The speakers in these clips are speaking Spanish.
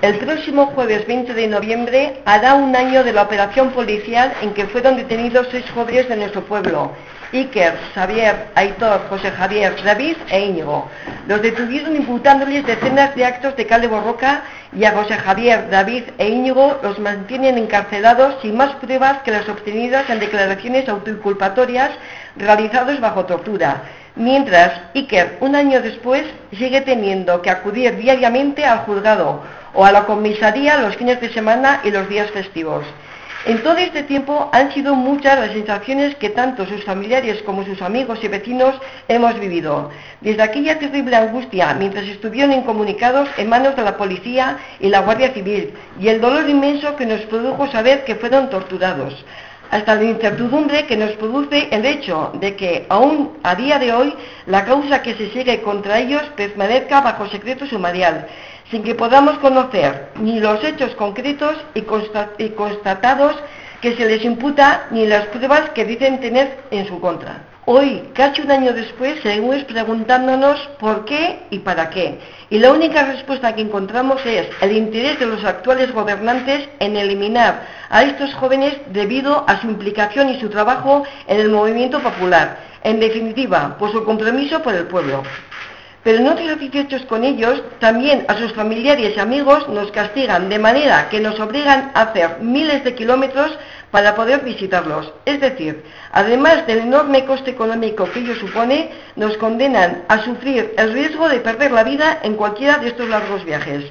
El próximo jueves 20 de noviembre hará un año de la operación policial en que fueron detenidos seis jóvenes de nuestro pueblo, Iker, Xavier, Aitor, José Javier, David e Íñigo. Los detuvieron imputándoles decenas de actos de cal de borroca y a José Javier, David e Íñigo los mantienen encarcelados sin más pruebas que las obtenidas en declaraciones autoinculpatorias realizadas bajo tortura. Mientras, Iker, un año después, sigue teniendo que acudir diariamente al juzgado o a la comisaría los fines de semana y los días festivos. En todo este tiempo han sido muchas las sensaciones que tanto sus familiares como sus amigos y vecinos hemos vivido. Desde aquella terrible angustia mientras estuvieron incomunicados en manos de la policía y la Guardia Civil y el dolor inmenso que nos produjo saber que fueron torturados hasta la incertidumbre que nos produce el hecho de que aún a día de hoy la causa que se sigue contra ellos permanezca bajo secreto sumarial sin que podamos conocer ni los hechos concretos y, constatados que se les imputa ni las pruebas que dicen tener en su contra. Hoy, casi un año después, seguimos preguntándonos por qué y para qué. Y la única respuesta que encontramos es el interés de los actuales gobernantes en eliminar a estos jóvenes debido a su implicación y su trabajo en el movimiento popular. En definitiva, por su compromiso por el pueblo pero no satisfechos con ellos, también a sus familiares y amigos nos castigan de manera que nos obligan a hacer miles de kilómetros para poder visitarlos. Es decir, además del enorme coste económico que ello supone, nos condenan a sufrir el riesgo de perder la vida en cualquiera de estos largos viajes.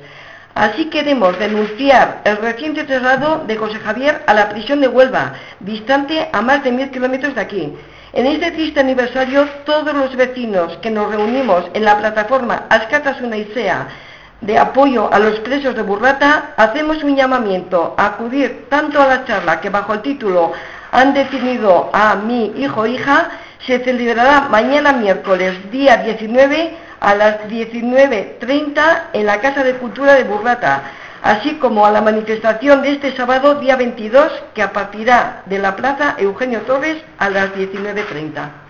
Así queremos denunciar el reciente traslado de José Javier a la prisión de Huelva, distante a más de mil kilómetros de aquí en este triste aniversario, todos los vecinos que nos reunimos en la plataforma Ascatasuna Isea de apoyo a los presos de Burrata, hacemos un llamamiento a acudir tanto a la charla que bajo el título han definido a mi hijo hija, se celebrará mañana miércoles, día 19, a las 19.30 en la Casa de Cultura de Burrata así como a la manifestación de este sábado, día 22, que a partirá de la Plaza Eugenio Torres a las 19.30.